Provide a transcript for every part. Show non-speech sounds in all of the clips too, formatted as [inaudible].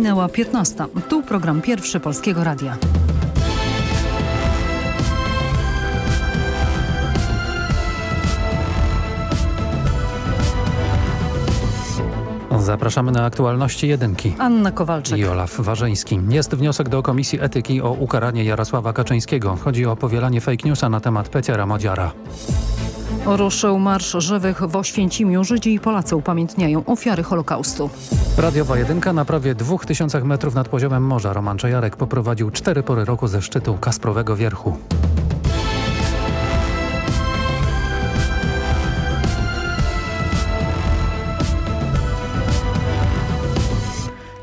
Minęła 15. Tu program pierwszy Polskiego Radia. Zapraszamy na aktualności jedynki. Anna Kowalczyk. I Olaf Warzeński. Jest wniosek do Komisji Etyki o ukaranie Jarosława Kaczyńskiego. Chodzi o powielanie fake newsa na temat Petiera Modziara. Ruszył Marsz Żywych w Oświęcimiu. Żydzi i Polacy upamiętniają ofiary Holokaustu. Radiowa jedynka na prawie 2000 metrów nad poziomem morza. Roman Czajarek poprowadził cztery pory roku ze szczytu Kasprowego Wierchu.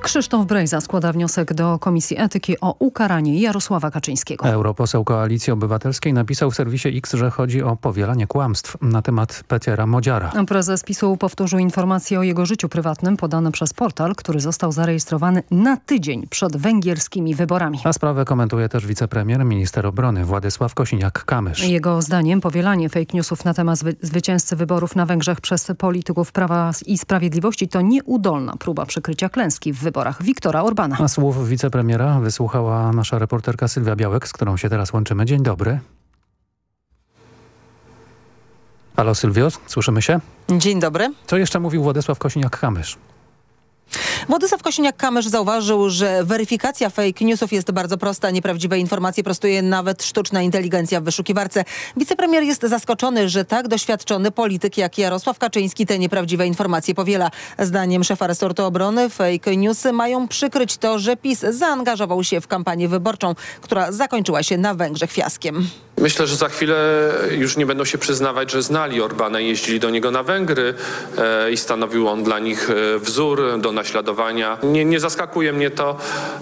Krzysztof Brejza składa wniosek do Komisji Etyki o ukaranie Jarosława Kaczyńskiego. Europoseł Koalicji Obywatelskiej napisał w serwisie X, że chodzi o powielanie kłamstw na temat Petiera Modziara. Prezes PiSu powtórzył informacje o jego życiu prywatnym podane przez portal, który został zarejestrowany na tydzień przed węgierskimi wyborami. A sprawę komentuje też wicepremier, minister obrony Władysław Kosiniak-Kamysz. Jego zdaniem powielanie fake newsów na temat zwy zwycięzcy wyborów na Węgrzech przez polityków Prawa i Sprawiedliwości to nieudolna próba przykrycia klęski w wyborach Wiktora Orbana. A słów wicepremiera wysłuchała nasza reporterka Sylwia Białek, z którą się teraz łączymy. Dzień dobry. Halo Sylwio, słyszymy się? Dzień dobry. Co jeszcze mówił Władysław Kosiniak-Kamysz? Władysław Kosiniak-Kamysz zauważył, że weryfikacja fake newsów jest bardzo prosta. Nieprawdziwe informacje prostuje nawet sztuczna inteligencja w wyszukiwarce. Wicepremier jest zaskoczony, że tak doświadczony polityk jak Jarosław Kaczyński te nieprawdziwe informacje powiela. Zdaniem szefa resortu obrony fake newsy mają przykryć to, że PiS zaangażował się w kampanię wyborczą, która zakończyła się na Węgrzech fiaskiem. Myślę, że za chwilę już nie będą się przyznawać, że znali Orbana i jeździli do niego na Węgry e, i stanowił on dla nich e, wzór do naśladowania. Nie, nie zaskakuje mnie to,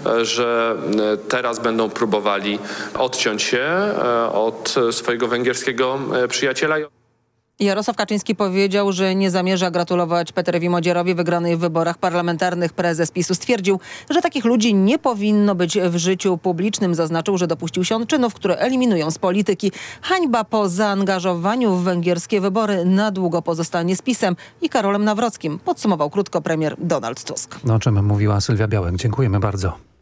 e, że e, teraz będą próbowali odciąć się od swojego węgierskiego przyjaciela. Jarosław Kaczyński powiedział, że nie zamierza gratulować Peterowi Modzierowi wygranej w wyborach parlamentarnych. Prezes PiSu stwierdził, że takich ludzi nie powinno być w życiu publicznym. Zaznaczył, że dopuścił się on czynów, które eliminują z polityki. Hańba po zaangażowaniu w węgierskie wybory na długo pozostanie z PiSem i Karolem Nawrockim, podsumował krótko premier Donald Tusk. No, o czym mówiła Sylwia Białek. Dziękujemy bardzo.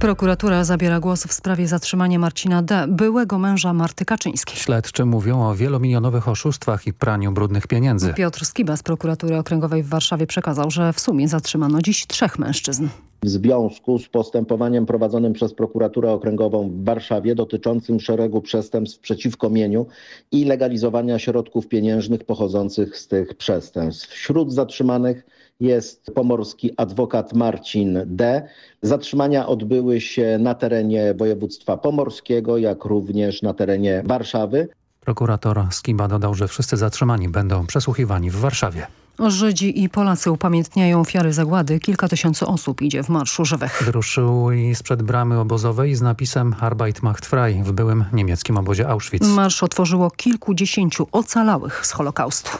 Prokuratura zabiera głos w sprawie zatrzymania Marcina D., byłego męża Marty Kaczyńskiej. Śledczy mówią o wielomilionowych oszustwach i praniu brudnych pieniędzy. Piotr Skiba z prokuratury okręgowej w Warszawie przekazał, że w sumie zatrzymano dziś trzech mężczyzn. W związku z postępowaniem prowadzonym przez prokuraturę okręgową w Warszawie dotyczącym szeregu przestępstw przeciwko mieniu i legalizowania środków pieniężnych pochodzących z tych przestępstw. Wśród zatrzymanych jest pomorski adwokat Marcin D. Zatrzymania odbyły się na terenie województwa pomorskiego, jak również na terenie Warszawy. Prokurator Skiba dodał, że wszyscy zatrzymani będą przesłuchiwani w Warszawie. Żydzi i Polacy upamiętniają ofiary zagłady. Kilka tysięcy osób idzie w Marszu Żywych. Wyruszyli sprzed bramy obozowej z napisem Arbeit macht frei w byłym niemieckim obozie Auschwitz. Marsz otworzyło kilkudziesięciu ocalałych z Holokaustu.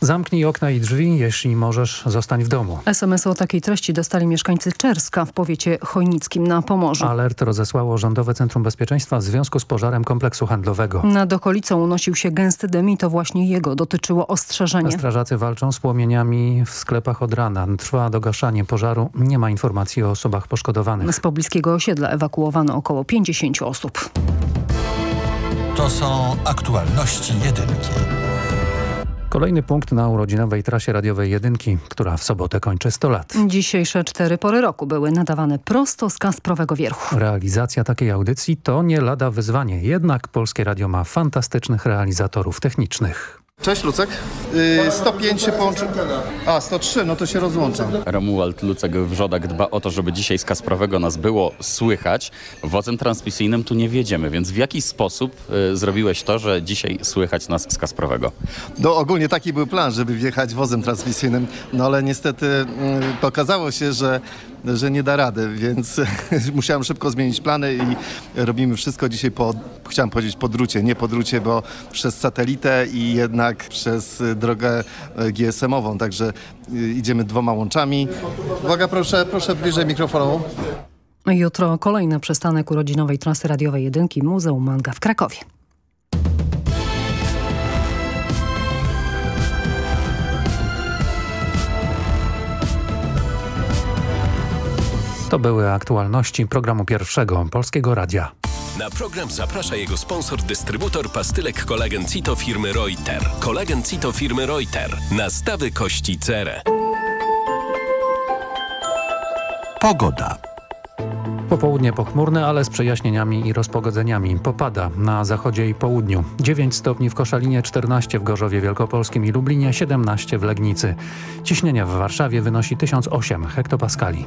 Zamknij okna i drzwi, jeśli możesz, zostań w domu. SMS o takiej treści dostali mieszkańcy Czerska w powiecie chojnickim na Pomorzu. Alert rozesłało Rządowe Centrum Bezpieczeństwa w związku z pożarem kompleksu handlowego. Nad okolicą unosił się gęsty dym i to właśnie jego dotyczyło ostrzeżenie. Strażacy walczą z płomieniami w sklepach od rana. Trwa dogaszanie pożaru. Nie ma informacji o osobach poszkodowanych. Z pobliskiego osiedla ewakuowano około 50 osób. To są aktualności jedynki. Kolejny punkt na urodzinowej trasie radiowej jedynki, która w sobotę kończy 100 lat. Dzisiejsze cztery pory roku były nadawane prosto z Kasprowego Wierchu. Realizacja takiej audycji to nie lada wyzwanie, jednak Polskie Radio ma fantastycznych realizatorów technicznych. Cześć Lucek. Yy, 105 się połączy. A, 103, no to się rozłączam. Romuald Lucek Wrzodak dba o to, żeby dzisiaj z Kasprowego nas było słychać. Wozem transmisyjnym tu nie wiedziemy, więc w jaki sposób y, zrobiłeś to, że dzisiaj słychać nas z Kasprowego? No ogólnie taki był plan, żeby wjechać wozem transmisyjnym, no ale niestety mm, pokazało się, że, że nie da rady, więc [laughs] musiałem szybko zmienić plany i robimy wszystko dzisiaj po, chciałem powiedzieć po drucie, nie po drucie, bo przez satelitę i jednak przez drogę y, GSM-ową, także y, idziemy dwoma łączami. Uwaga, proszę, proszę bliżej mikrofonu. Jutro kolejny przystanek urodzinowej trasy radiowej jedynki Muzeum Manga w Krakowie. To były aktualności programu pierwszego Polskiego Radia. Na program zaprasza jego sponsor, dystrybutor pastylek kolagen Cito firmy Reuter. Kolagen Cito firmy Reuter. Nastawy kości cerę. Pogoda. Popołudnie pochmurne, ale z przejaśnieniami i rozpogodzeniami. Popada na zachodzie i południu. 9 stopni w Koszalinie, 14 w Gorzowie Wielkopolskim i Lublinie, 17 w Legnicy. Ciśnienie w Warszawie wynosi 1008 hektopaskali.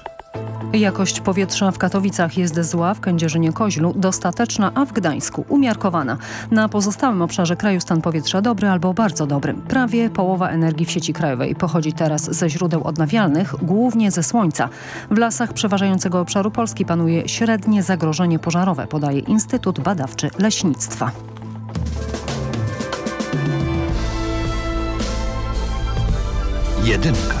Jakość powietrza w Katowicach jest zła, w Kędzierzynie-Koźlu dostateczna, a w Gdańsku umiarkowana. Na pozostałym obszarze kraju stan powietrza dobry albo bardzo dobry. Prawie połowa energii w sieci krajowej pochodzi teraz ze źródeł odnawialnych, głównie ze słońca. W lasach przeważającego obszaru Polski panuje średnie zagrożenie pożarowe, podaje Instytut Badawczy Leśnictwa. Jedynka.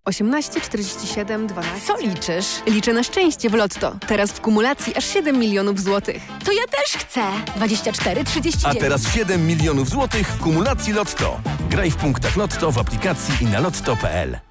18, 47, 12. Co liczysz? Liczę na szczęście w Lotto. Teraz w kumulacji aż 7 milionów złotych. To ja też chcę. 24, 39. A teraz 7 milionów złotych w kumulacji Lotto. Graj w punktach Lotto w aplikacji i na lotto.pl.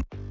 Young.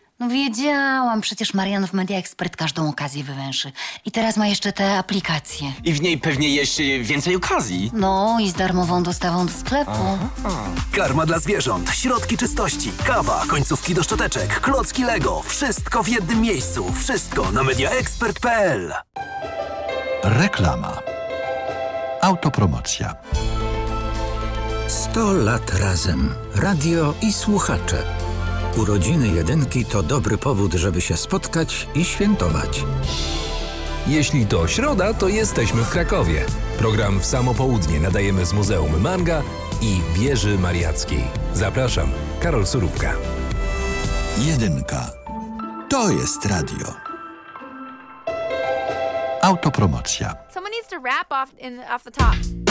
No wiedziałam, przecież Marian w Media Expert każdą okazję wywęszy. I teraz ma jeszcze te aplikacje. I w niej pewnie jeszcze więcej okazji. No i z darmową dostawą do sklepu. Aha. Karma dla zwierząt, środki czystości, kawa, końcówki do szczoteczek, klocki Lego. Wszystko w jednym miejscu. Wszystko na mediaexpert.pl Reklama. Autopromocja. 100 lat razem. Radio i słuchacze. Urodziny jedynki to dobry powód, żeby się spotkać i świętować. Jeśli to środa, to jesteśmy w Krakowie. Program w samo południe nadajemy z Muzeum Manga i Wieży Mariackiej. Zapraszam. Karol Surówka. Jedynka. To jest radio. Autopromocja. Someone needs to rap off in off the top.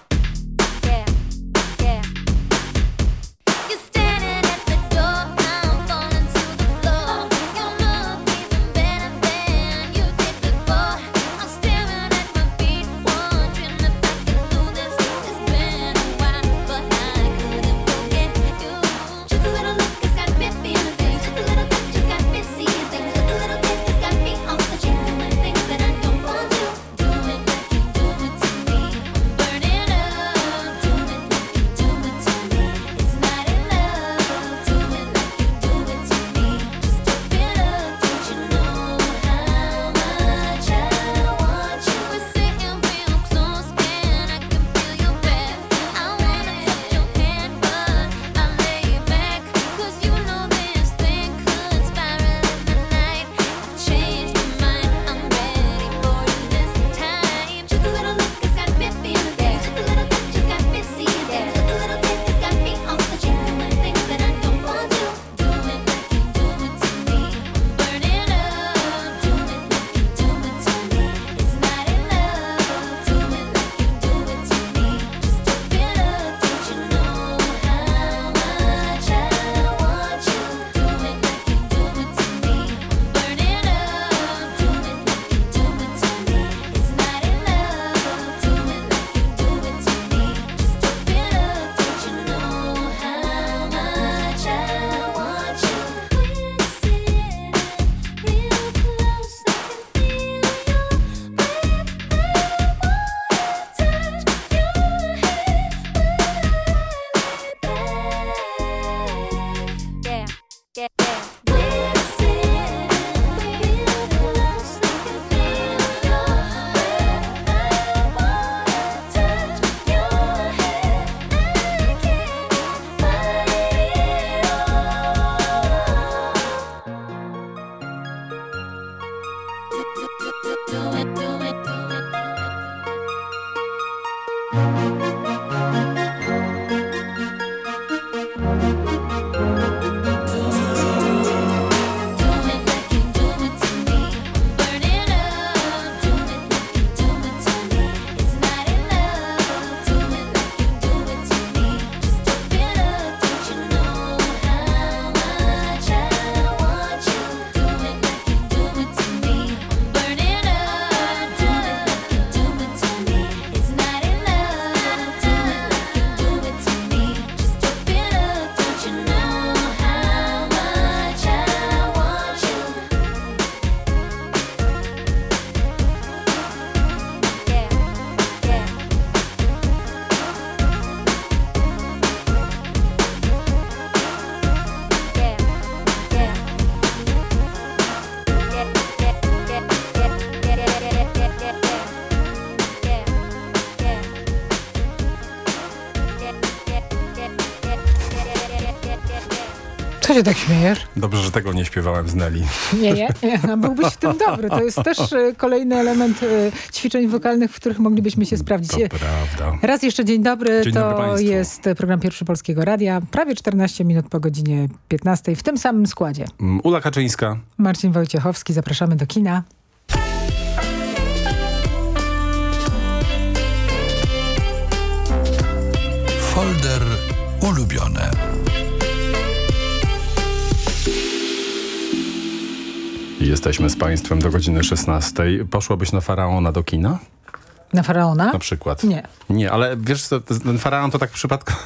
Co się tak śmiejesz? Dobrze, że tego nie śpiewałem z Nelly. Nie, nie, nie. No, byłbyś w tym dobry. To jest też e, kolejny element e, ćwiczeń wokalnych, w których moglibyśmy się sprawdzić. To prawda. Raz jeszcze dzień dobry. Dzień to państwu. jest program Pierwszy Polskiego Radia. Prawie 14 minut po godzinie 15 w tym samym składzie. Mm, Ula Kaczyńska. Marcin Wojciechowski, zapraszamy do kina. Folder ulubione. Jesteśmy z Państwem do godziny 16. Poszłabyś na Faraona do kina? Na Faraona? Na przykład. Nie. Nie, ale wiesz, to- ten Faraon to tak w przypadku... [laughs]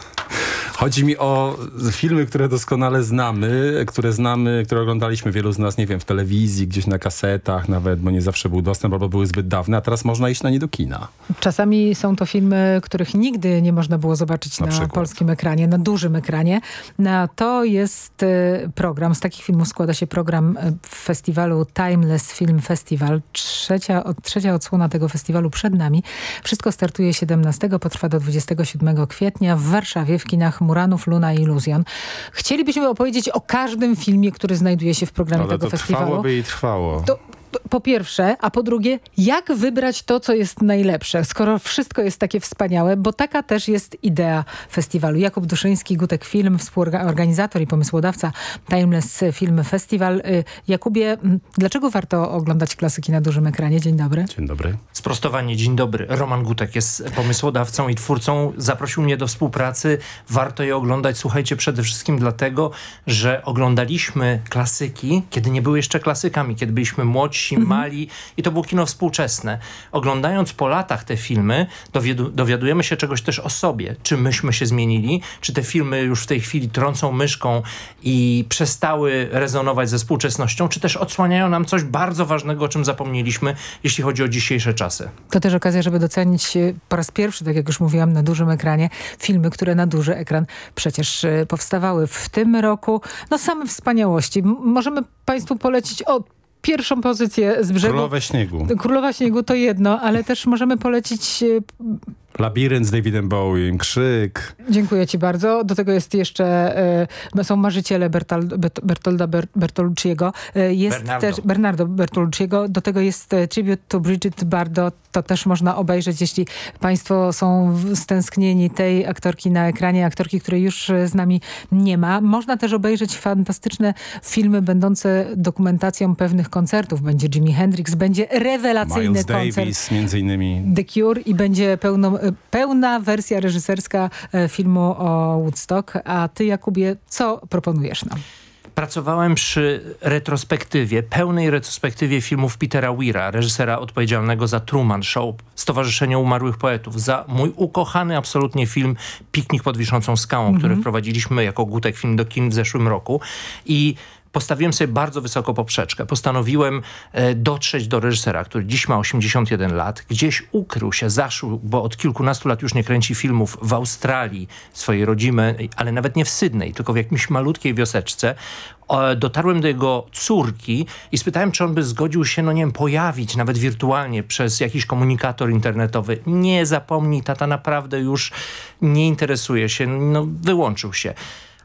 Chodzi mi o filmy, które doskonale znamy, które znamy, które oglądaliśmy wielu z nas, nie wiem, w telewizji, gdzieś na kasetach nawet, bo nie zawsze był dostęp, albo były zbyt dawne, a teraz można iść na nie do kina. Czasami są to filmy, których nigdy nie można było zobaczyć Na na, polskim ekranie, na dużym ekranie. Na to jest e, program, z takich filmów składa się program w festiwalu Timeless Film Festival. Trzecia, trzecia odsłona tego festiwalu przed nami. Wszystko startuje 17, potrwa do 27 kwietnia w Warszawie w kinach Muranów, Luna i Iluzjon. Chcielibyśmy opowiedzieć o każdym filmie, który znajduje się w programie Ale tego to festiwalu. trwałoby i trwało. To, to po pierwsze, a po drugie, jak wybrać to, co jest najlepsze, skoro wszystko jest takie wspaniałe, bo taka też jest idea festiwalu. Jakub Duszyński, Gutek Film, współorganizator i pomysłodawca Timeless Film Festival. Y, Jakubie, dlaczego warto oglądać klasyki na dużym ekranie? Dzień dobry. Dzień dobry. Sprostowanie, dzień dobry. Roman Gutek jest pomysłodawcą i twórcą. Zaprosił mnie do współpracy. Warto je oglądać, słuchajcie, przede wszystkim dlatego, że oglądaliśmy klasyki, kiedy nie były jeszcze klasykami, kiedy byliśmy młodsi, mali i to było kino współczesne. Oglądając po latach te filmy, dowiadu- dowiadujemy się czegoś też o sobie. Czy myśmy się zmienili, czy te filmy już w tej chwili trącą myszką i przestały rezonować ze współczesnością, czy też odsłaniają nam coś bardzo ważnego, o czym zapomnieliśmy, jeśli chodzi o dzisiejsze czasy. To też okazja, żeby docenić e, po raz pierwszy, tak jak już mówiłam, na dużym ekranie filmy, które na duży ekran przecież e, powstawały w tym roku. No same wspaniałości. M- możemy Państwu polecić o pierwszą pozycję z brzegu. Królowe śniegu. Królowa Śniegu to jedno, ale też możemy polecić e, Labirynt z Davidem Bowiem, Krzyk. Dziękuję ci bardzo. Do tego jest jeszcze, e, są marzyciele Bertal, Bertolda Ber, Bertolucciego. E, jest Bernardo. też Bernardo Bertolucciego. Do tego jest e, Tribute to Bridget Bardot. To też można obejrzeć, jeśli państwo są stęsknieni tej aktorki na ekranie, aktorki, której już z nami nie ma. Można też obejrzeć fantastyczne filmy będące dokumentacją pewnych koncertów. Będzie Jimi Hendrix, będzie rewelacyjny Miles koncert. Davis między innymi. The Cure i będzie pełną, pełna wersja reżyserska e, filmu o Woodstock. A ty, Jakubie, co proponujesz nam? Pracowałem przy retrospektywie, pełnej retrospektywie filmów Petera Weira, reżysera odpowiedzialnego za Truman Show, Stowarzyszenie Umarłych Poetów, za mój ukochany absolutnie film Piknik pod wiszącą skałą, który Mhm. wprowadziliśmy jako Gutek Film do kin w zeszłym roku. I postawiłem sobie bardzo wysoko poprzeczkę. Postanowiłem e, dotrzeć do reżysera, który dziś ma 81 lat. Gdzieś ukrył się, zaszł, bo od kilkunastu lat już nie kręci filmów w Australii, swojej rodzimej, ale nawet nie w Sydney, tylko w jakimś malutkiej wioseczce. Dotarłem do jego córki i spytałem, czy on by zgodził się, no nie wiem, pojawić nawet wirtualnie przez jakiś komunikator internetowy. Nie zapomnij, tata naprawdę już nie interesuje się, no wyłączył się.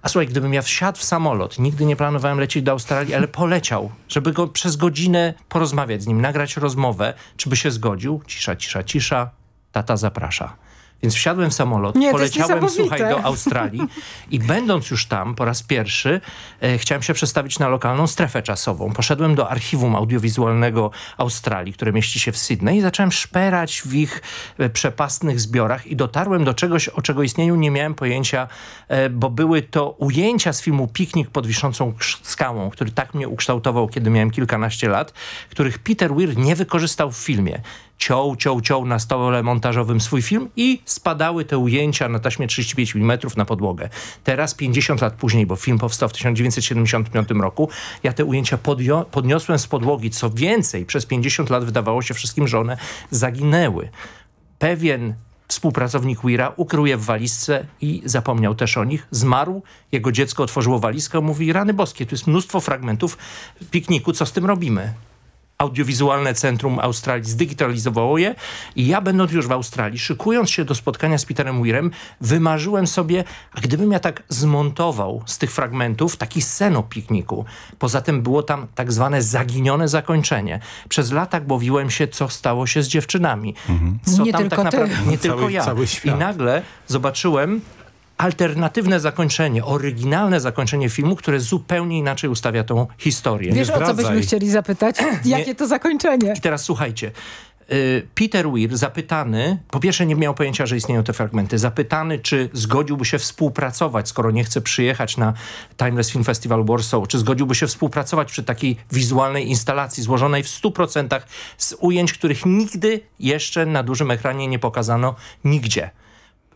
A słuchaj, gdybym ja wsiadł w samolot, nigdy nie planowałem lecieć do Australii, ale poleciał, żeby go przez godzinę porozmawiać z nim, nagrać rozmowę, czy by się zgodził? Cisza, cisza, cisza. Tata zaprasza. Więc wsiadłem w samolot, Nie, poleciałem, słuchaj, do Australii i będąc już tam po raz pierwszy, e, chciałem się przestawić na lokalną strefę czasową. Poszedłem do archiwum audiowizualnego Australii, które mieści się w Sydney i zacząłem szperać w ich e, przepastnych zbiorach i dotarłem do czegoś, o czego istnieniu nie miałem pojęcia, e, bo były to ujęcia z filmu Piknik pod wiszącą skałą, który tak mnie ukształtował, kiedy miałem kilkanaście lat, których Peter Weir nie wykorzystał w filmie ciął, ciął, ciął na stole montażowym swój film i spadały te ujęcia na taśmie 35 mm na podłogę. Teraz, 50 lat później, bo film powstał w 1975 roku, ja te ujęcia podniosłem z podłogi. Co więcej, przez 50 lat wydawało się wszystkim, że one zaginęły. Pewien współpracownik Weira ukrył je w walizce i zapomniał też o nich. Zmarł, jego dziecko otworzyło walizkę, mówi, rany boskie, tu jest mnóstwo fragmentów pikniku, co z tym robimy? Audiowizualne Centrum Australii zdigitalizowało je i ja będąc już w Australii, szykując się do spotkania z Peterem Weirem, wymarzyłem sobie, a gdybym ja tak zmontował z tych fragmentów taki sen o pikniku. Poza tym było tam tak zwane zaginione zakończenie. Przez lata głowiłem się, co stało się z dziewczynami. Co Nie tam tylko tak ty. naprawdę, nie Cały- tylko ja. cały I nagle zobaczyłem alternatywne zakończenie, oryginalne zakończenie filmu, które zupełnie inaczej ustawia tą historię. Wiesz, o co byśmy chcieli zapytać? [clears throat] Jakie to zakończenie? I teraz słuchajcie. y, Peter Weir zapytany, po pierwsze nie miał pojęcia, że istnieją te fragmenty, zapytany, czy zgodziłby się współpracować, skoro nie chce przyjechać na Timeless Film Festival Warsaw, czy zgodziłby się współpracować przy takiej wizualnej instalacji złożonej w 100% z ujęć, których nigdy jeszcze na dużym ekranie nie pokazano nigdzie.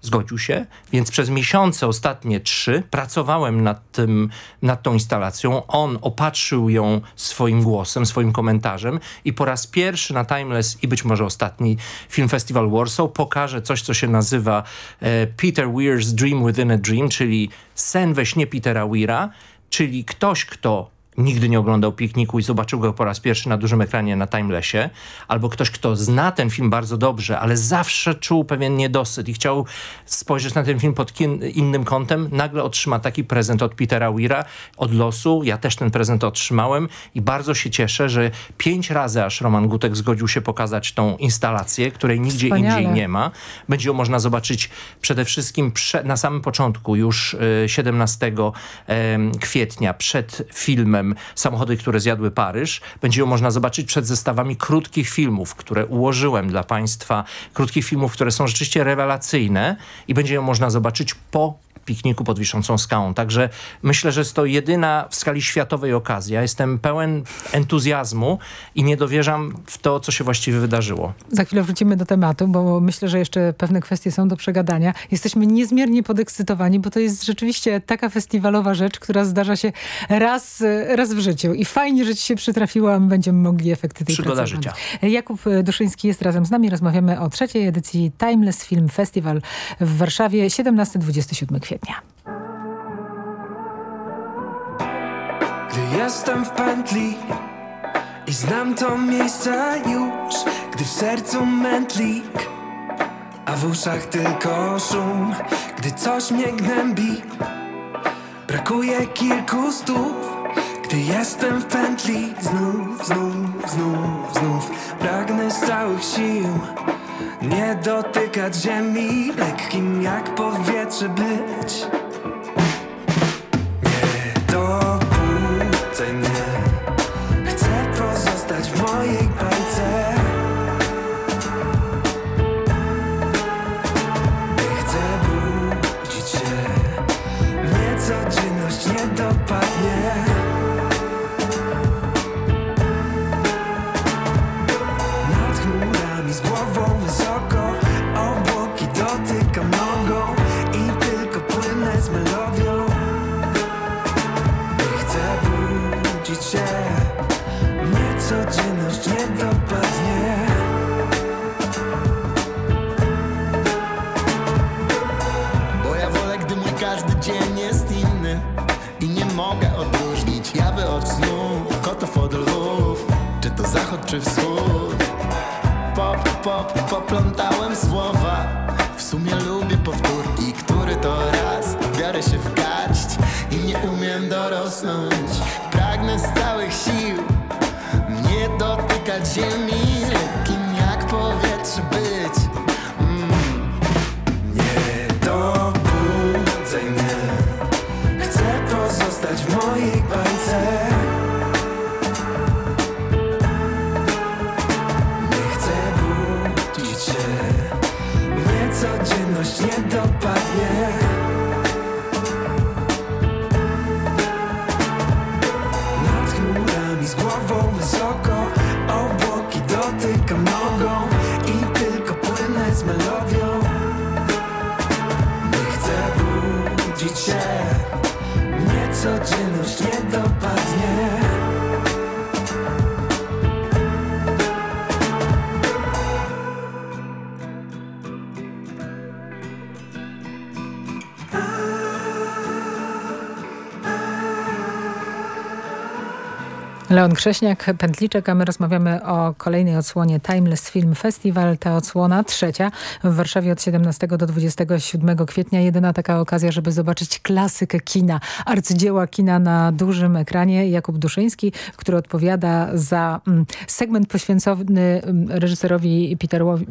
Zgodził się, więc przez miesiące, ostatnie trzy, pracowałem nad, tym, nad tą instalacją. On opatrzył ją swoim głosem, swoim komentarzem i po raz pierwszy na Timeless i być może ostatni Film Festival Warsaw pokaże coś, co się nazywa e, Peter Weir's Dream Within a Dream, czyli sen we śnie Petera Weira, czyli ktoś, kto nigdy nie oglądał Pikniku i zobaczył go po raz pierwszy na dużym ekranie na Timelessie, albo ktoś, kto zna ten film bardzo dobrze, ale zawsze czuł pewien niedosyt i chciał spojrzeć na ten film pod innym kątem, nagle otrzyma taki prezent od Petera Weira, od losu. Ja też ten prezent otrzymałem i bardzo się cieszę, że pięć razy aż Roman Gutek zgodził się pokazać tą instalację, której nigdzie Wspaniale. indziej nie ma. Będzie ją można zobaczyć przede wszystkim prze, na samym początku, już y, 17 em, kwietnia, przed filmem Samochody, które zjadły Paryż. Będzie ją można zobaczyć przed zestawami krótkich filmów, które ułożyłem dla Państwa. Krótkich filmów, które są rzeczywiście rewelacyjne i będzie ją można zobaczyć po pikniku pod Wiszącą Skałą. Także myślę, że jest to jedyna w skali światowej okazja. Jestem pełen entuzjazmu i nie dowierzam w to, co się właściwie wydarzyło. Za chwilę wrócimy do tematu, bo myślę, że jeszcze pewne kwestie są do przegadania. Jesteśmy niezmiernie podekscytowani, bo to jest rzeczywiście taka festiwalowa rzecz, która zdarza się raz, raz w życiu. I fajnie, że ci się przytrafiło, a my będziemy mogli efekty tej Przygoda życia. Jakub Duszyński jest razem z nami. Rozmawiamy o trzeciej edycji Timeless Film Festival w Warszawie 17-27 kwietnia. Gdy jestem w pętli i znam to miejsce już, gdy w sercu mętlik, a w uszach tylko szum, gdy coś mnie gnębi, brakuje kilku stów. Gdy jestem w pętli, znów, znów, znów, znów pragnę z całych sił nie dotykać ziemi, lekkim jak powietrze być. Dobudzaj mnie jawy od snu Kotów od Czy to zachód, czy wschód? Pop, pop, poplątałem słowa. W sumie lubię powtórki Który to raz. Biorę się w garść I nie umiem dorosnąć Leon Krześniak, Pętliczek, a my rozmawiamy o kolejnej odsłonie Timeless Film Festival. Ta odsłona trzecia w Warszawie od 17 do 27 kwietnia. Jedyna taka okazja, żeby zobaczyć klasykę kina, arcydzieła kina na dużym ekranie. Jakub Duszyński, który odpowiada za mm, segment poświęcony mm, reżyserowi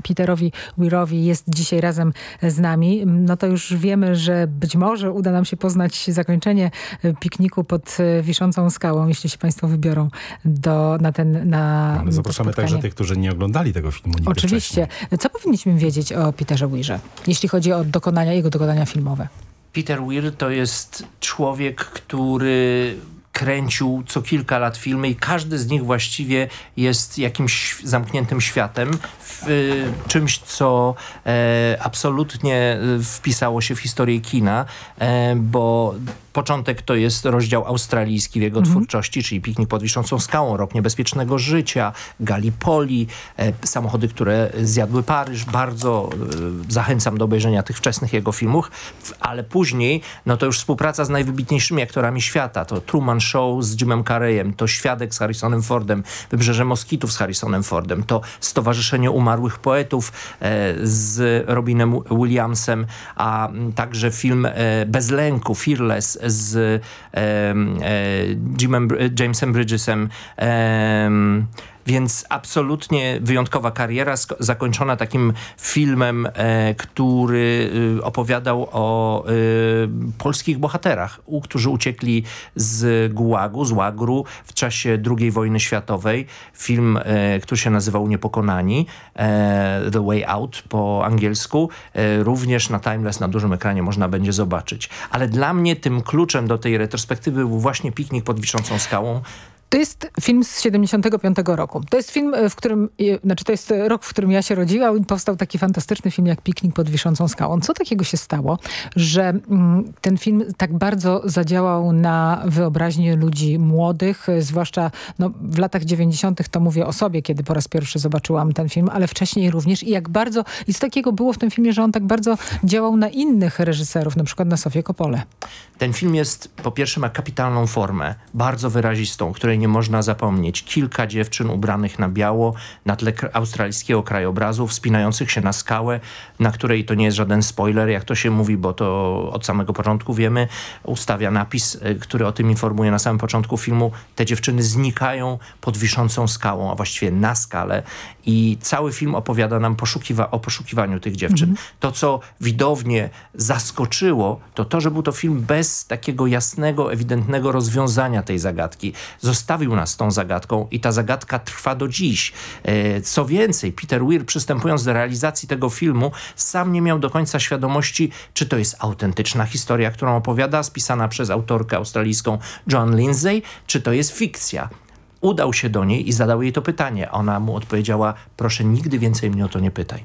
Peterowi, Weirowi jest dzisiaj razem z nami. No to już wiemy, że być może uda nam się poznać zakończenie y, pikniku pod y, wiszącą skałą, jeśli się państwo wybiorą do, na ten na Ale to zapraszamy spotkanie. także tych, którzy nie oglądali tego filmu nigdy Oczywiście. Co powinniśmy wiedzieć o Peterze Weirze, jeśli chodzi o dokonania, jego dokonania filmowe? Peter Weir to jest człowiek, który kręcił co kilka lat filmy i każdy z nich właściwie jest jakimś zamkniętym światem, w, y, czymś, co e, absolutnie y, wpisało się w historię kina, e, bo początek to jest rozdział australijski w jego Mhm. twórczości, czyli Piknik pod Wiszącą Skałą, Rok Niebezpiecznego Życia, Gallipoli, e, Samochody, które zjadły Paryż. Bardzo e, zachęcam do obejrzenia tych wczesnych jego filmów, ale później no to już współpraca z najwybitniejszymi aktorami świata. To Truman Show z Jimem Carreyem, to Świadek z Harrisonem Fordem, Wybrzeże Moskitów z Harrisonem Fordem, to Stowarzyszenie Umarłych Poetów e, z Robinem Williamsem, a także film e, Bez lęku, Fearless z e, e, Jimem, Jamesem Bridgesem. E, więc absolutnie wyjątkowa kariera zakończona takim filmem, e, który y, opowiadał o y, polskich bohaterach, u, którzy uciekli z Gułagu, z Łagru w czasie II wojny światowej. Film, e, który się nazywał Niepokonani, e, The Way Out po angielsku. E, również na Timeless na dużym ekranie można będzie zobaczyć. Ale dla mnie tym kluczem do tej retrospektywy był właśnie Piknik pod Wiszącą Skałą, To jest film z 75 roku. To jest film, e, w którym, e, znaczy to jest rok, w którym ja się rodziłam i powstał taki fantastyczny film jak Piknik pod Wiszącą Skałą. Co takiego się stało, że mm, ten film tak bardzo zadziałał na wyobraźnię ludzi młodych, e, zwłaszcza no, w latach 90. to mówię o sobie, kiedy po raz pierwszy zobaczyłam ten film, ale wcześniej również i jak bardzo, i co takiego było w tym filmie, że on tak bardzo działał na innych reżyserów, na przykład na Sofię Kopolę. Ten film jest, po pierwsze ma kapitalną formę, bardzo wyrazistą, której nie można zapomnieć. Kilka dziewczyn ubranych na biało na tle australijskiego krajobrazu, wspinających się na skałę, na której to nie jest żaden spoiler, jak to się mówi, bo to od samego początku wiemy, ustawia napis, y, który o tym informuje na samym początku filmu. Te dziewczyny znikają pod wiszącą skałą, a właściwie na skale i cały film opowiada nam poszukiwa o poszukiwaniu tych dziewczyn. To, co widownie zaskoczyło, to to, że był to film bez takiego jasnego, ewidentnego rozwiązania tej zagadki. Zostawił nas tą zagadką i ta zagadka trwa do dziś. E, Co więcej, Peter Weir przystępując do realizacji tego filmu sam nie miał do końca świadomości, czy to jest autentyczna historia, którą opowiada, spisana przez autorkę australijską Joan Lindsay, czy to jest fikcja udał się do niej i zadał jej to pytanie. Ona mu odpowiedziała, proszę nigdy więcej mnie o to nie pytaj.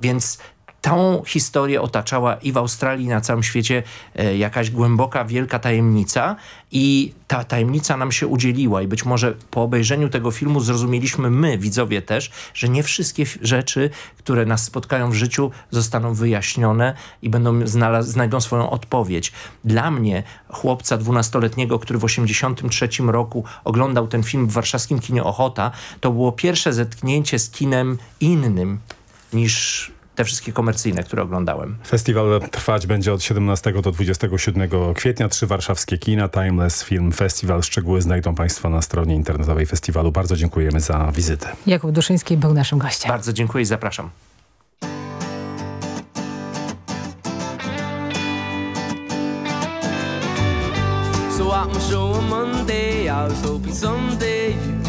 Więc tą historię otaczała i w Australii, i na całym świecie e, jakaś głęboka, wielka tajemnica i ta tajemnica nam się udzieliła i być może po obejrzeniu tego filmu zrozumieliśmy my, widzowie też, że nie wszystkie rzeczy, które nas spotkają w życiu zostaną wyjaśnione i będą znajdą swoją odpowiedź. Dla mnie, chłopca dwunastoletniego, który w 83 roku oglądał ten film w warszawskim kinie Ochota, to było pierwsze zetknięcie z kinem innym niż te wszystkie komercyjne, które oglądałem. Festiwal trwać będzie od 17 do 27 kwietnia. Trzy warszawskie kina, Timeless Film Festival. Szczegóły znajdą Państwo na stronie internetowej festiwalu. Bardzo dziękujemy za wizytę. Jakub Duszyński był naszym gościem. Bardzo dziękuję i zapraszam. So at my show on Monday, I was hoping someday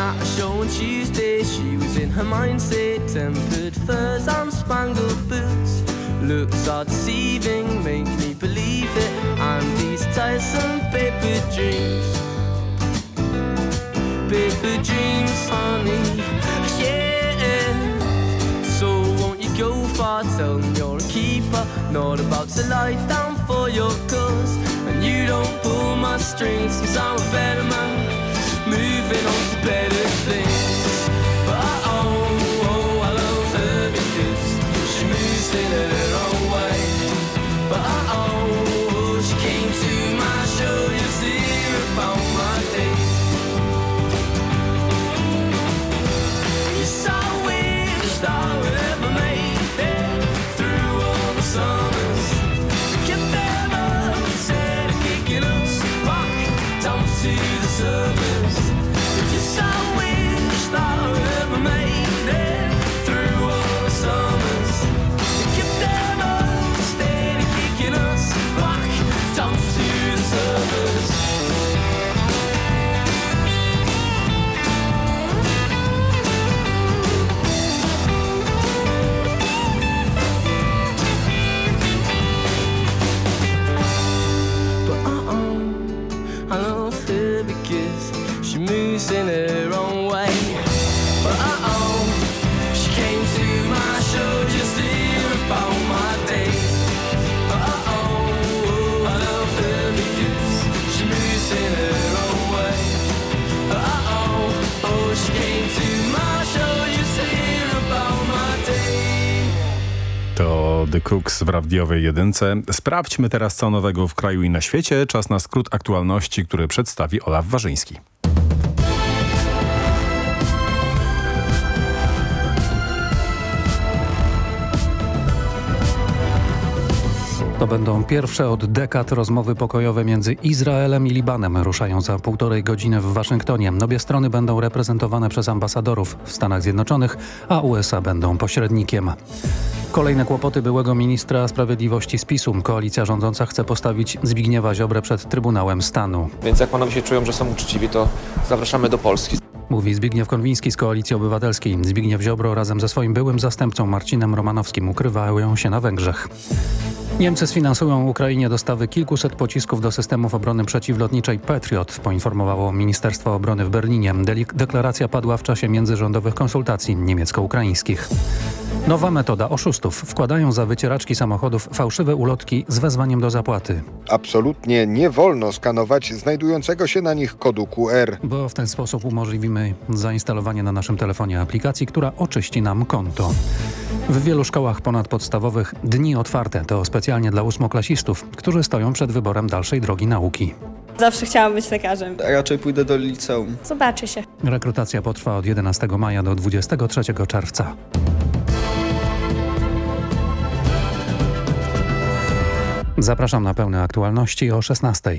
At a show on Tuesday, she was in her mindset. Tempered furs and spangled boots. Looks are deceiving, make me believe it. And these tiresome paper dreams. Paper dreams, honey. You're a keeper. Not about to lie down for your cause. And you don't pull my strings, cause I'm a better man moving on to better The Cooks w radiowej jedynce. Sprawdźmy teraz co nowego w kraju i na świecie. Czas na skrót aktualności, który przedstawi Olaf Warzyński. To będą pierwsze od dekad rozmowy pokojowe między Izraelem i Libanem. Ruszają za półtorej godziny w Waszyngtonie. Obie strony będą reprezentowane przez ambasadorów w Stanach Zjednoczonych, a USA będą pośrednikiem. Kolejne kłopoty byłego ministra sprawiedliwości z PiSu. Koalicja rządząca chce postawić Zbigniewa Ziobrę przed Trybunałem Stanu. Więc jak panowie się czują, że są uczciwi, to zapraszamy do Polski. Mówi Zbigniew Konwiński z Koalicji Obywatelskiej. Zbigniew Ziobro razem ze swoim byłym zastępcą Marcinem Romanowskim ukrywają się na Węgrzech. Niemcy sfinansują Ukrainie dostawy kilkuset pocisków do systemów obrony przeciwlotniczej Patriot, poinformowało Ministerstwo Obrony w Berlinie. Deklaracja padła w czasie międzyrządowych konsultacji niemiecko-ukraińskich. Nowa metoda oszustów. Wkładają za wycieraczki samochodów fałszywe ulotki z wezwaniem do zapłaty. Absolutnie nie wolno skanować znajdującego się na nich kodu QR. Bo w ten sposób umożliwimy zainstalowanie na naszym telefonie aplikacji, która oczyści nam konto. W wielu szkołach ponadpodstawowych dni otwarte to specjalnie dla ósmoklasistów, którzy stoją przed wyborem dalszej drogi nauki. Zawsze chciałam być lekarzem. Raczej pójdę do liceum. Zobaczy się. Rekrutacja potrwa od 11 maja do 23 czerwca. Zapraszam na pełne aktualności o 16.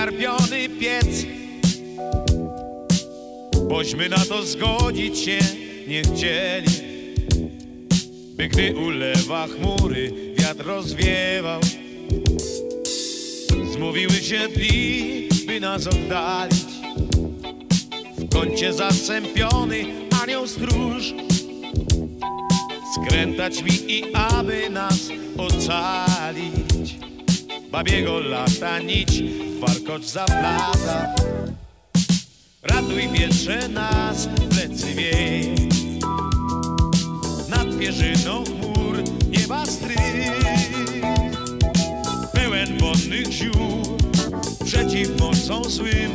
przygarbiony piec. Bośmy na to zgodzić się nie chcieli By gdy ulewa chmury wiatr rozwiewał. Zmówiły się dni, by nas oddalić. W kącie zasępiony anioł stróż. Skrętać mi i aby nas ocalić Babiego lata nić warkocz zaplata Ratuj wietrze nas, plecy wiej Nad pierzyną chmur nieba strych Pełen wonnych ziół Przeciw mocą złym.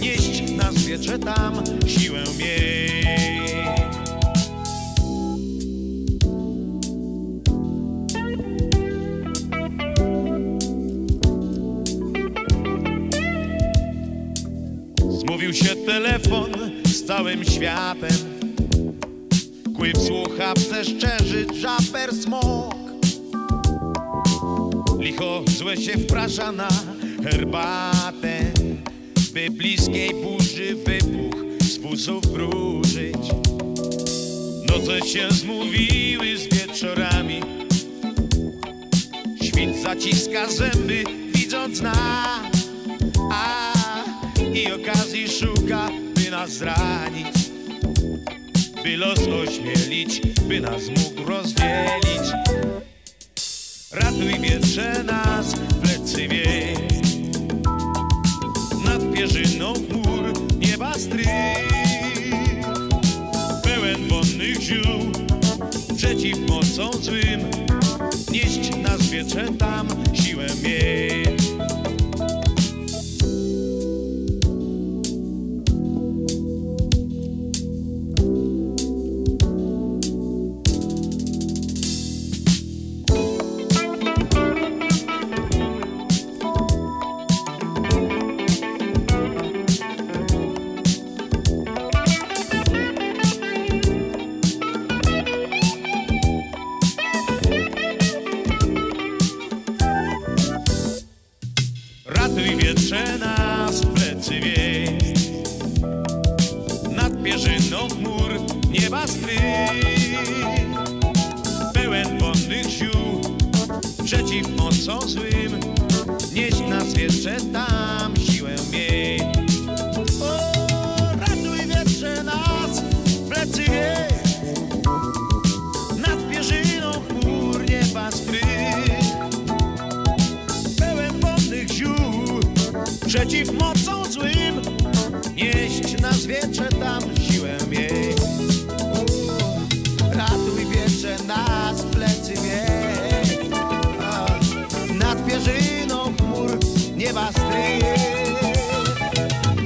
Nieść nas wietrze tam siłę miej Się telefon z całym światem. Kły w słuchawce szczerzy żaper smok Licho złe się wprasza na herbatę By bliskiej burzy wybuch z wózów wróżyć. Noce się zmówiły z wieczorami. Świt zaciska zęby widząc nas i okazji szuka, by nas zranić By los ośmielić, by nas mógł rozdzielić. Ratuj wietrze nas, plecy wiej Nad pierzyną chmur nieba strych. Pełen wonnych ziół Przeciw mocą złym Nieść nas wietrze tam siłę miej przeciw mocą złym, nieść nas wietrze tam siłę miej. Ratuj wietrze nas plecy miej. A, Nad pierzyną chmur nieba stryje.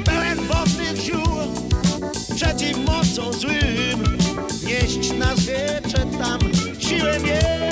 Pełen wodnych ziół, przeciw mocą złym, nieść nas wietrze tam siłę miej.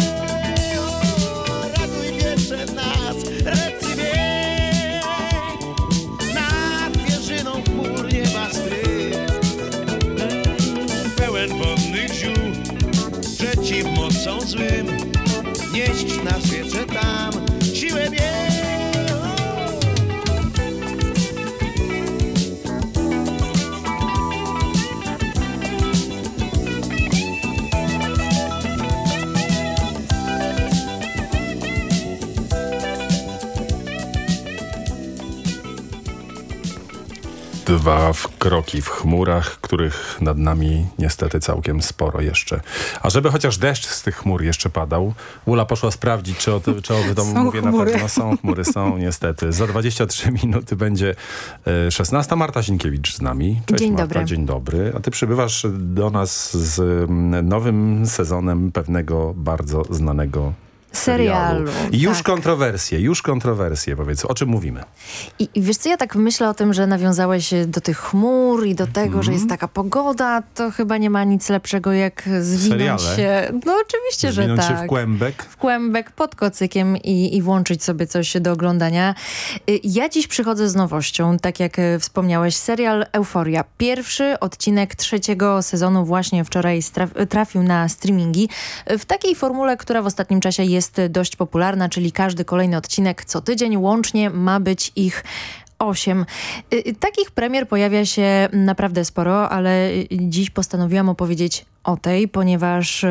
Dwa w kroki w chmurach, których nad nami niestety całkiem sporo jeszcze. A żeby chociaż deszcz z tych chmur jeszcze padał, Ula poszła sprawdzić, czy o, ty, czy o tym mówię na chmury. pewno. Są chmury, są [laughs] niestety. Za 23 minuty będzie e, 16. Marta Sinkiewicz z nami. Cześć Dzień Marta, dobry. dzień dobry. A ty przybywasz do nas z mm, nowym sezonem pewnego bardzo znanego serialu. Już tak. kontrowersje, już kontrowersje. Powiedz, o czym mówimy? I, I wiesz co, ja tak myślę o tym, że nawiązałeś do tych chmur i do tego, Mhm. że jest taka pogoda, to chyba nie ma nic lepszego jak zwinąć Seriale. się. No oczywiście, że Zwinąć tak. się w kłębek. w kłębek pod kocykiem i, i włączyć sobie coś do oglądania. Y, Ja dziś przychodzę z nowością, tak jak y, wspomniałeś, serial Euforia. Pierwszy odcinek trzeciego sezonu właśnie wczoraj trafił na streamingi y, w takiej formule, która w ostatnim czasie jest dość popularna, czyli każdy kolejny odcinek co tydzień. Łącznie ma być ich Osiem. Y, y, Takich premier pojawia się naprawdę sporo, ale y, dziś postanowiłam opowiedzieć o tej, ponieważ y,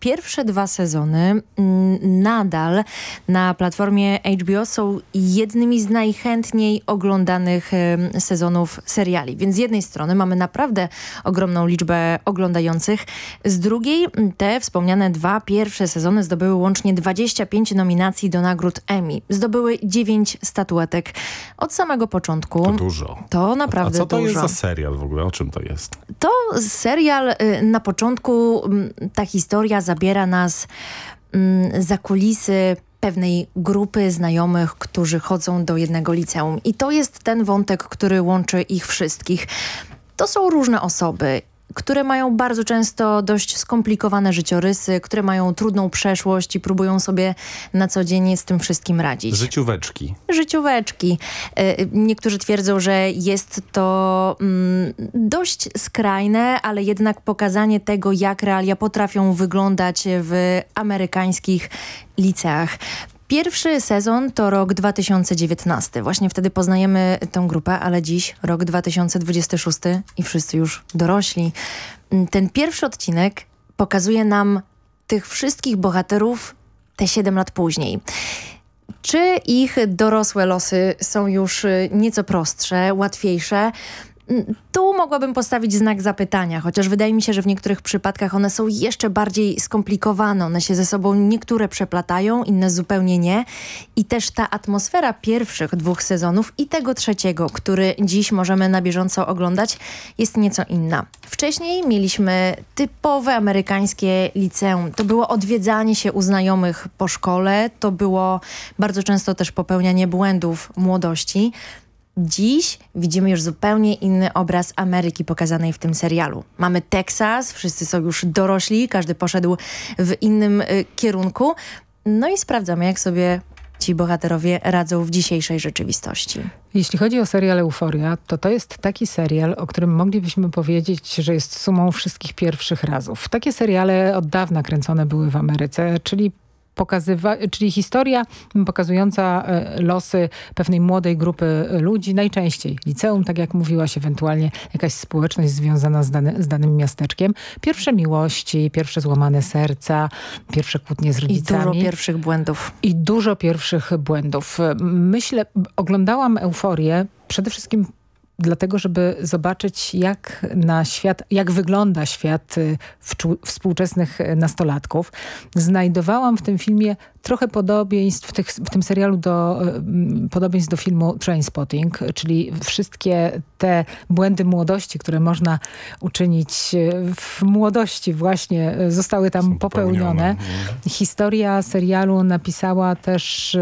pierwsze dwa sezony mm, nadal na platformie HBO są jednymi z najchętniej oglądanych y, sezonów seriali. Więc z jednej strony mamy naprawdę ogromną liczbę oglądających, z drugiej te wspomniane dwa pierwsze sezony zdobyły łącznie 25 nominacji do nagród Emmy. Zdobyły 9 statuetek od samego początku. To dużo. To A naprawdę co to dużo. jest za serial w ogóle? O czym to jest? To serial y, na początku, mm, ta historia zabiera nas mm, za kulisy pewnej grupy znajomych, którzy chodzą do jednego liceum. I to jest ten wątek, który łączy ich wszystkich. To są różne osoby które mają bardzo często dość skomplikowane życiorysy, które mają trudną przeszłość i próbują sobie na co dzień z tym wszystkim radzić Życióweczki. życióweczki. E, Niektórzy twierdzą, że jest to mm, dość skrajne, ale jednak pokazanie tego, jak realia potrafią wyglądać w amerykańskich liceach. Pierwszy sezon to rok 2019. Właśnie wtedy poznajemy tę grupę, ale dziś rok 2026 i wszyscy już dorośli. Mm, Ten pierwszy odcinek pokazuje nam tych wszystkich bohaterów te 7 lat później. Czy ich dorosłe losy są już y, nieco prostsze, łatwiejsze? Mm, Tu mogłabym postawić znak zapytania, chociaż wydaje mi się, że w niektórych przypadkach one są jeszcze bardziej skomplikowane. One się ze sobą niektóre przeplatają, inne zupełnie nie. I też ta atmosfera pierwszych dwóch sezonów i tego trzeciego, który dziś możemy na bieżąco oglądać, jest nieco inna. Wcześniej mieliśmy typowe amerykańskie liceum. To było odwiedzanie się u znajomych po szkole, to było bardzo często też popełnianie błędów młodości. Dziś widzimy już zupełnie inny obraz Ameryki pokazanej w tym serialu. Mamy Teksas, wszyscy są już dorośli, każdy poszedł w innym y, kierunku. No i sprawdzamy, jak sobie ci bohaterowie radzą w dzisiejszej rzeczywistości. Jeśli chodzi o serial Euforia, to to jest taki serial, o którym moglibyśmy powiedzieć, że jest sumą wszystkich pierwszych razów. Takie seriale od dawna kręcone były w Ameryce, czyli pokazywa, czyli historia pokazująca e, losy pewnej młodej grupy ludzi, najczęściej liceum, tak jak mówiłaś, ewentualnie jakaś społeczność związana z, dane, z danym miasteczkiem. Pierwsze miłości, pierwsze złamane serca, pierwsze kłótnie z I rodzicami. dużo pierwszych błędów. I dużo pierwszych błędów. Myślę, oglądałam Euforię przede wszystkim dlatego, żeby zobaczyć, jak na świat, jak wygląda świat y, współczesnych y, nastolatków. Znajdowałam w tym filmie trochę podobieństw, w, tych, w tym serialu do, y, podobieństw do filmu Trainspotting, czyli wszystkie te błędy młodości, które można uczynić w młodości właśnie, zostały tam popełnione. Historia serialu napisała też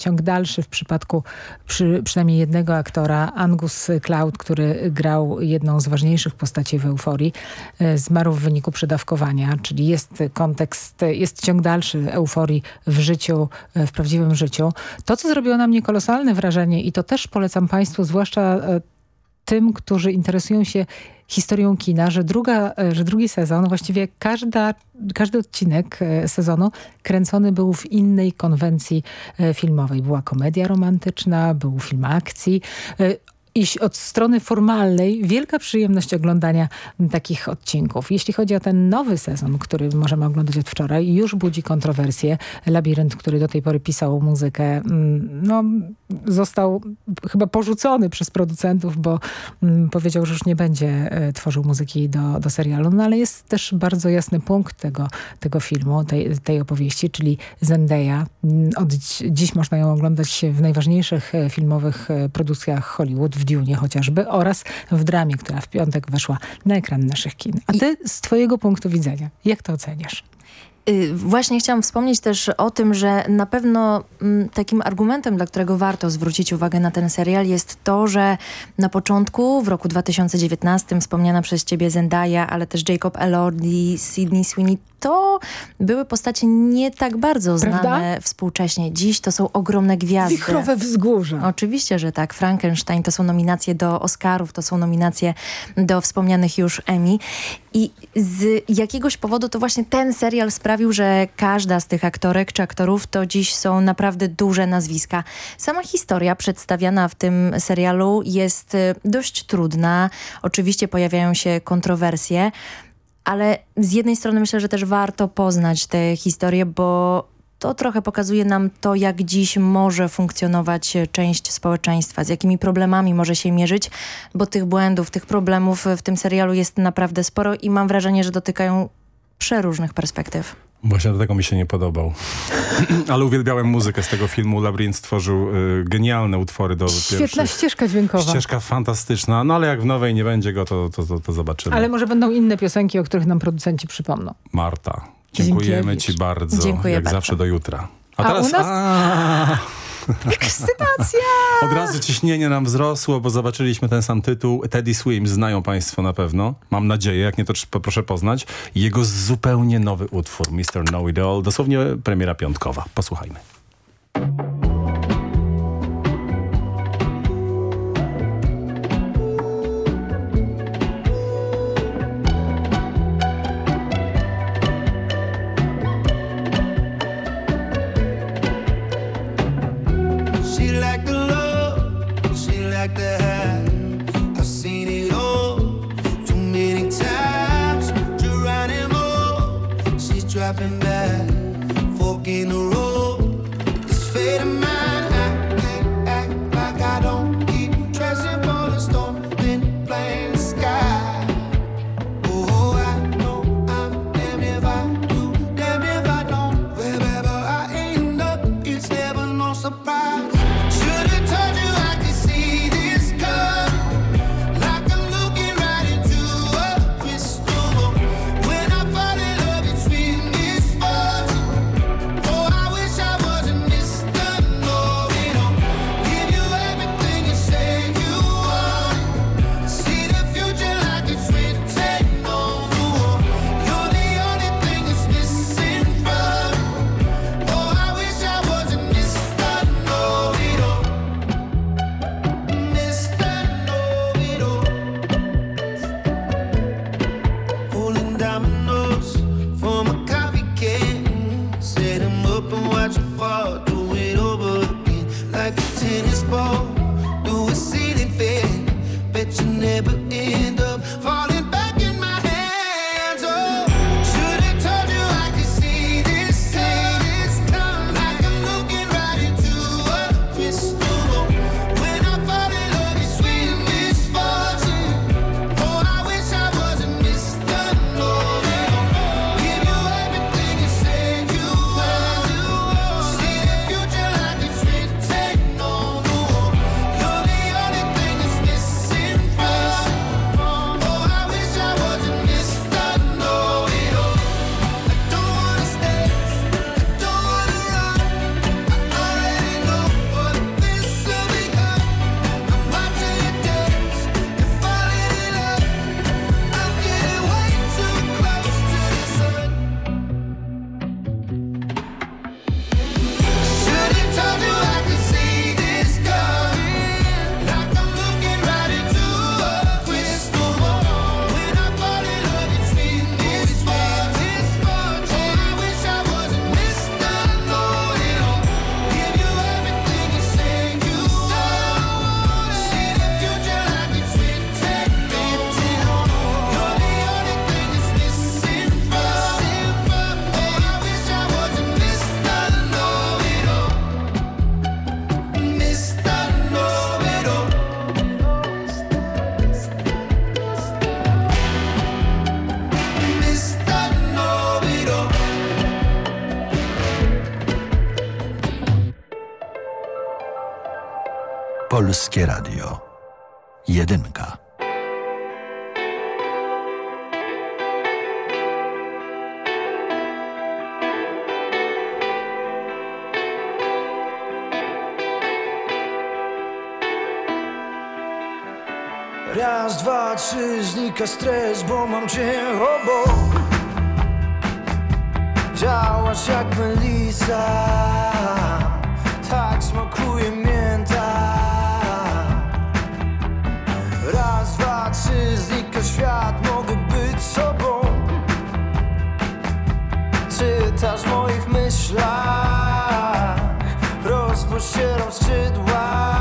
ciąg dalszy w przypadku przy, przynajmniej jednego aktora, Angus Cloud, który grał jedną z ważniejszych postaci w Euforii, y, zmarł w wyniku przedawkowania, czyli jest kontekst, jest ciąg dalszy Euforii w życiu, y, w prawdziwym życiu. To, co zrobiło na mnie kolosalne wrażenie i to też polecam Państwu, zwłaszcza y, tym, którzy interesują się historią kina, że, druga, e, że drugi sezon, właściwie każda, każdy odcinek e, sezonu kręcony był w innej konwencji e, filmowej. Była komedia romantyczna, był film akcji. E, I od strony formalnej wielka przyjemność oglądania takich odcinków. Jeśli chodzi o ten nowy sezon, który możemy oglądać od wczoraj, już budzi kontrowersje. Labirynt, który do tej pory pisał muzykę, mm, no, został chyba porzucony przez producentów, bo mm, powiedział, że już nie będzie e, tworzył muzyki do, do serialu. No ale jest też bardzo jasny punkt tego, tego filmu, tej, tej opowieści, czyli Zendaya. Od dzi- dziś można ją oglądać w najważniejszych e, filmowych e, produkcjach Hollywood, w Dune chociażby, oraz w dramie, która w piątek weszła na ekran naszych kin. A ty z twojego punktu widzenia, jak to oceniasz? Y, Właśnie chciałam wspomnieć też o tym, że na pewno mm, takim argumentem, dla którego warto zwrócić uwagę na ten serial jest to, że na początku, w roku 2019 wspomniana przez ciebie Zendaya, ale też Jacob Elordi, Sydney Sweeney, to były postacie nie tak bardzo znane Prawda? współcześnie. Dziś to są ogromne gwiazdy. Wichrowe wzgórza. Oczywiście, że tak. Frankenstein to są nominacje do Oscarów, to są nominacje do wspomnianych już Emmy. I z jakiegoś powodu to właśnie ten serial sprawił, że każda z tych aktorek czy aktorów to dziś są naprawdę duże nazwiska. Sama historia przedstawiana w tym serialu jest y, dość trudna. Oczywiście pojawiają się kontrowersje, ale z jednej strony myślę, że też warto poznać tę historię, bo to trochę pokazuje nam to, jak dziś może funkcjonować e, część społeczeństwa, z jakimi problemami może się mierzyć, bo tych błędów, tych problemów w tym serialu jest naprawdę sporo i mam wrażenie, że dotykają przeróżnych perspektyw. Właśnie dlatego mi się nie podobał. [clears throat] Ale uwielbiałem muzykę z tego filmu. Labyrinth stworzył y, genialne utwory do Świetna pierwszych. ścieżka dźwiękowa. Ścieżka fantastyczna. No ale jak w nowej nie będzie go, to, to, to, to zobaczymy. Ale może będą inne piosenki, o których nam producenci przypomną. Marta, dziękujemy ci bardzo. Dziękuję jak bardzo. zawsze do jutra. A A teraz... u nas- A, Ekscytacja! Od razu ciśnienie nam wzrosło, bo zobaczyliśmy ten sam tytuł. Teddy Swims znają państwo na pewno. Mam nadzieję, jak nie to proszę poznać. Jego zupełnie nowy utwór, Mr. Know It All. Dosłownie premiera piątkowa. Posłuchajmy. wall, do it over again like a tennis ball. Radio. Jedynka. Raz, dwa, trzy, znika stres, bo mam cię obok Działasz jak melisa Tak smakuje mięta Rozpościeram skrzydła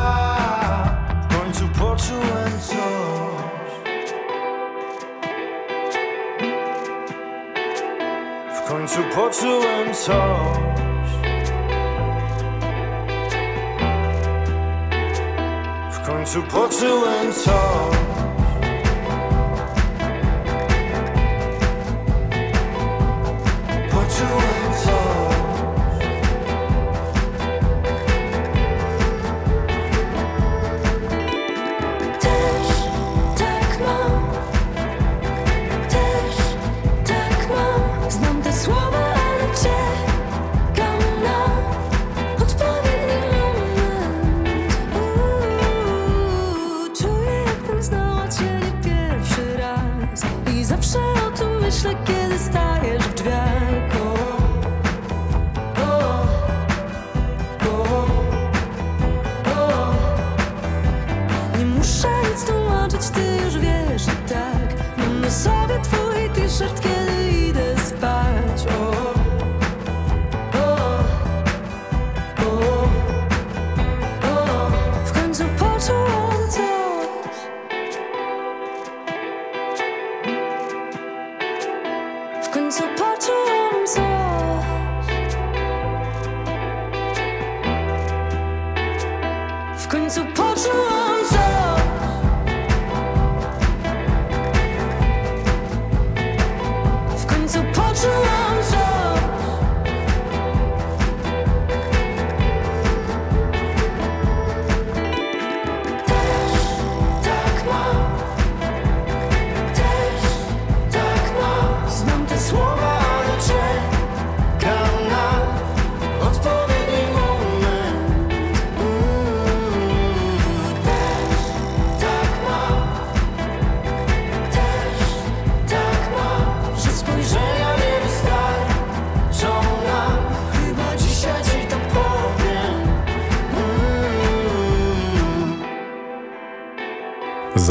W końcu poczułem coś. W końcu poczułem coś. W końcu poczułem coś жертве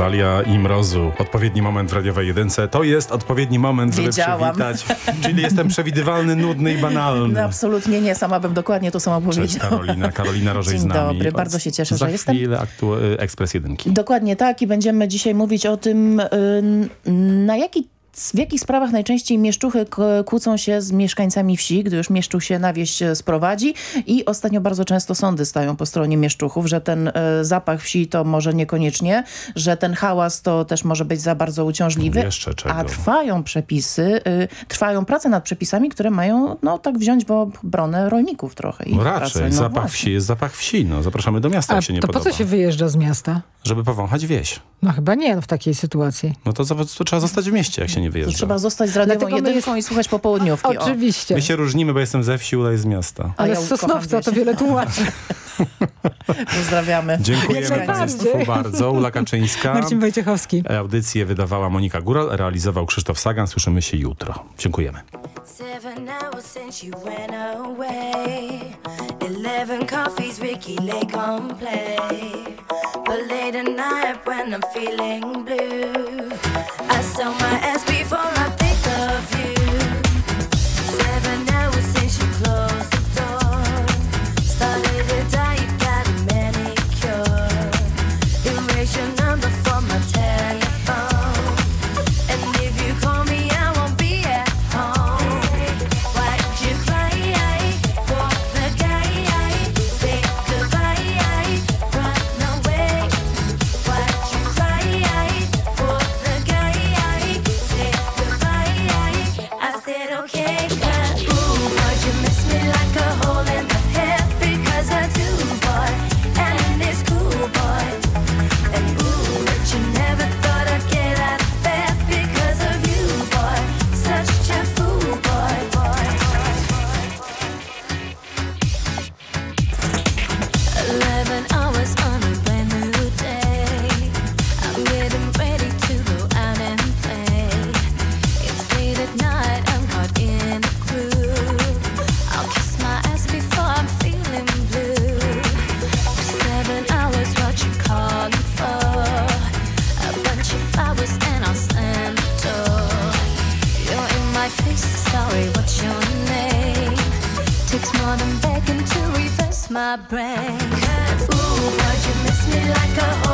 Zalia i Mrozu. Odpowiedni moment w radiowej jedynce. To jest odpowiedni moment, żeby Wiedziałam. przywitać. Czyli jestem przewidywalny, nudny i [laughs] banalny. No, absolutnie nie, sama bym dokładnie to samo Cześć powiedziała. Karolina. [laughs] Karolina Rożej Dzień z nami. dobry, bardzo się cieszę, Za że jestem. chwilę aktu- y, Ekspres Jedynki. Dokładnie tak i będziemy dzisiaj mówić o tym, y, na jaki w jakich sprawach najczęściej mieszczuchy kłócą się z mieszkańcami wsi, gdy już mieszczuch się na wieś e, sprowadzi i ostatnio bardzo często sądy stają po stronie mieszczuchów, że ten e, zapach wsi to może niekoniecznie, że ten hałas to też może być za bardzo uciążliwy, Jeszcze czego? a trwają przepisy, y, trwają prace nad przepisami, które mają no tak wziąć w obronę rolników trochę. No pracę. raczej, No zapach właśnie. wsi jest zapach wsi. No, zapraszamy do miasta, A jak się nie to po podoba. co się wyjeżdża z miasta? Żeby powąchać wieś. No chyba nie no, w takiej sytuacji. No to, to, to trzeba zostać w mieście, jak się nie To wyjeżdża. trzeba zostać z radiową Dlatego jedynką i słuchać popołudniówki. o. Oczywiście. My się różnimy, bo jestem ze wsi, Ula jest z miasta. A Ale ja z Sosnowca to wiele tłumaczy. [laughs] Pozdrawiamy. Dziękujemy Państwu bardzo. Ula Kaczyńska. Marcin Wojciechowski. Audycję wydawała Monika Góral, realizował Krzysztof Sagan. Słyszymy się jutro. Dziękujemy. Seven hours since you went away. Eleven coffees, Ricky Lake on play. But late at night when I'm feeling blue, Sell my ass before my brain. Ooh, but you miss me like a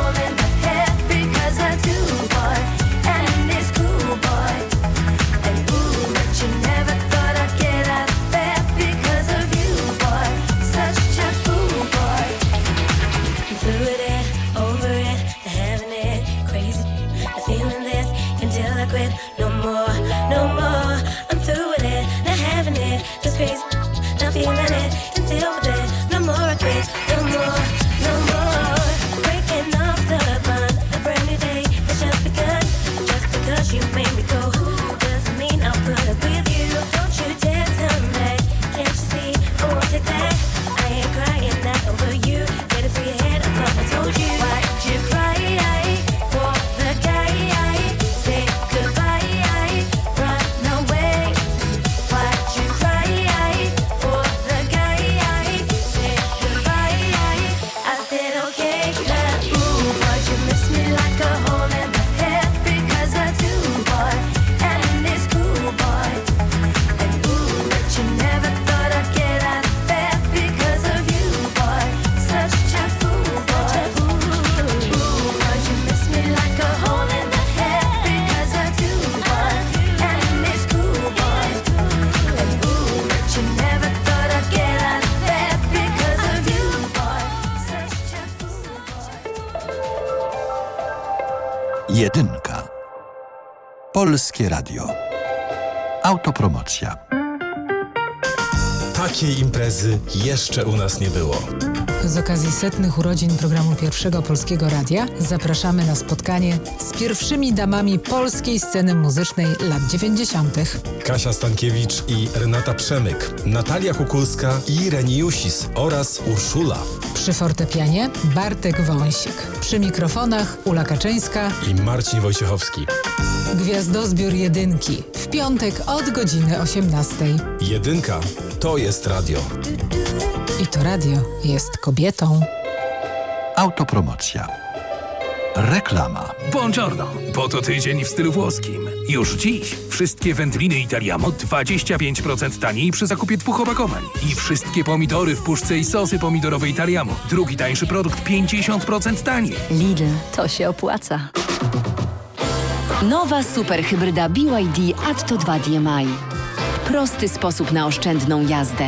Polskie Radio. Autopromocja. Takiej imprezy jeszcze u nas nie było. Z okazji setnych urodzin programu Pierwszego Polskiego Radia zapraszamy na spotkanie z pierwszymi damami polskiej sceny muzycznej lat 90. Kasia Stankiewicz i Renata Przemyk, Natalia Kukulska i Reni Jusis oraz Urszula. Przy fortepianie Bartek Wąsik. Przy mikrofonach Ula Kaczyńska i Marcin Wojciechowski. Gwiazdozbiór Jedynki. W piątek od godziny 18. Jedynka to jest radio. I to radio jest kobietą. Autopromocja. Reklama. Buongiorno, bo to tydzień w stylu włoskim. Już dziś wszystkie wędliny Italiamo 25% taniej przy zakupie dwóch opakowań. I wszystkie pomidory w puszce i sosy pomidorowe Italiamo. Drugi tańszy produkt 50% taniej. Lidl, to się opłaca. Nowa superhybryda BYD Atto 2 DMI. Prosty sposób na oszczędną jazdę.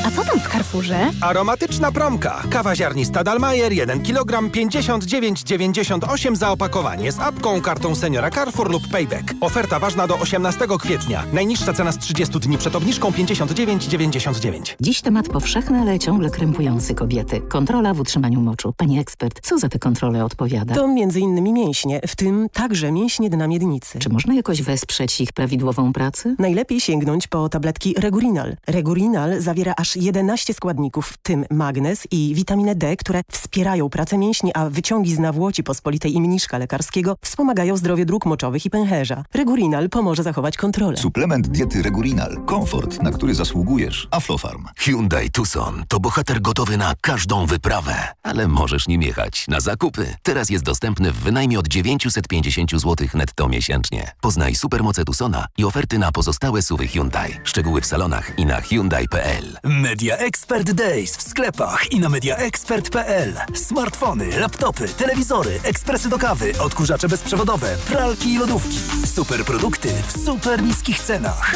A co tam w Carrefourze? Aromatyczna promka. Kawa ziarnista Dalmajer 1 kg 59,98 za opakowanie z apką, kartą seniora Carrefour lub Payback. Oferta ważna do 18 kwietnia. Najniższa cena z 30 dni przed obniżką 59,99. Dziś temat powszechny, ale ciągle krępujący kobiety. Kontrola w utrzymaniu moczu. Pani ekspert, co za te kontrole odpowiada? To m.in. mięśnie, w tym także mięśnie dna miednicy. Czy można jakoś wesprzeć ich prawidłową pracę? Najlepiej sięgnąć po tabletki Regurinal. Regurinal zawiera aż 11 składników, w tym magnez i witaminę D, które wspierają pracę mięśni, a wyciągi z nawłoci pospolitej i mniszka lekarskiego wspomagają zdrowie dróg moczowych i pęcherza. Regurinal pomoże zachować kontrolę. Suplement diety Regurinal. Komfort, na który zasługujesz. Aflofarm. Hyundai Tucson to bohater gotowy na każdą wyprawę, ale możesz nim jechać na zakupy. Teraz jest dostępny w wynajmie od 950 zł netto miesięcznie. Poznaj supermoce Tucsona i oferty na pozostałe suwy Hyundai. Szczegóły w salonach i na Hyundai.pl. Media Expert Days w sklepach i na mediaexpert.pl. Smartfony, laptopy, telewizory, ekspresy do kawy, odkurzacze bezprzewodowe, pralki i lodówki. Super produkty w super niskich cenach.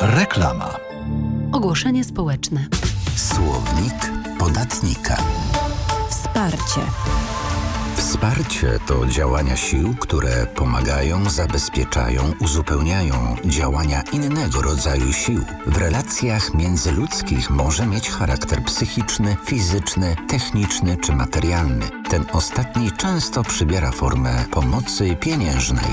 Reklama. Ogłoszenie społeczne. Słownik podatnika. Wsparcie. Wsparcie to działania sił, które pomagają, zabezpieczają, uzupełniają działania innego rodzaju sił. W relacjach międzyludzkich może mieć charakter psychiczny, fizyczny, techniczny czy materialny. Ten ostatni często przybiera formę pomocy pieniężnej.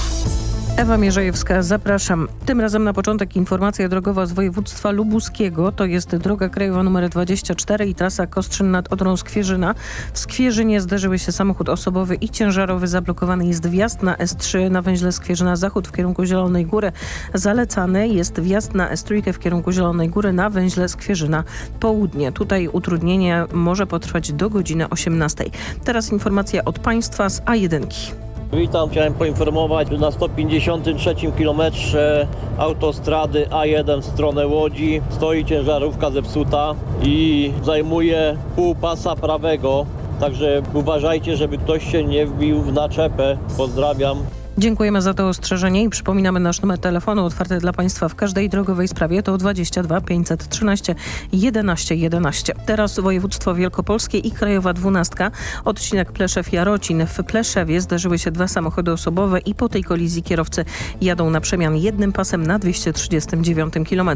Ewa Mierzejewska, zapraszam. Tym razem na początek informacja drogowa z województwa lubuskiego. To jest droga krajowa numer 24 i trasa Kostrzyn nad Odrą Skwierzyna. W Skwierzynie zderzyły się samochód osobowy i ciężarowy. Zablokowany jest wjazd na S3 na węźle Skwierzyna Zachód w kierunku Zielonej Góry. Zalecany jest wjazd na S3 w kierunku Zielonej Góry na węźle Skwierzyna Południe. Tutaj utrudnienie może potrwać do godziny 18. Teraz informacja od Państwa z A1. Witam, chciałem poinformować, na 153 kilometrze autostrady A1 w stronę Łodzi stoi ciężarówka zepsuta i zajmuje pół pasa prawego. Także uważajcie, żeby ktoś się nie wbił w naczepę. Pozdrawiam. Dziękujemy za to ostrzeżenie i przypominamy nasz numer telefonu otwarty dla Państwa w każdej drogowej sprawie to 22 513 11 11. Teraz województwo wielkopolskie i krajowa dwunastka. Odcinek Pleszew-Jarocin. W Pleszewie zdarzyły się dwa samochody osobowe i po tej kolizji kierowcy jadą na przemian jednym pasem na 239 km.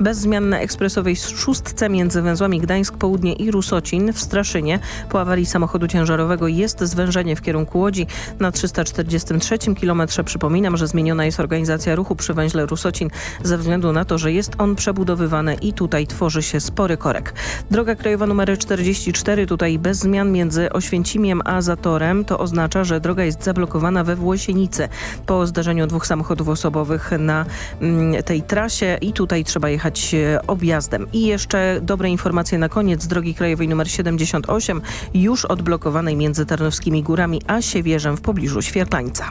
Bez zmian na ekspresowej szóstce między węzłami Gdańsk Południe i Rusocin w Straszynie po awarii samochodu ciężarowego jest zwężenie w kierunku Łodzi na 343 kilometrze. Przypominam, że zmieniona jest organizacja ruchu przy węźle Rusocin ze względu na to, że jest on przebudowywany i tutaj tworzy się spory korek. Droga krajowa numer 44 tutaj bez zmian między Oświęcimiem a Zatorem. To oznacza, że droga jest zablokowana we Włosienicy po zdarzeniu dwóch samochodów osobowych na mm, tej trasie i tutaj trzeba jechać e, objazdem. I jeszcze dobre informacje na koniec drogi krajowej numer 78 już odblokowanej między Tarnowskimi Górami a Siewierzem w pobliżu Świerklańca.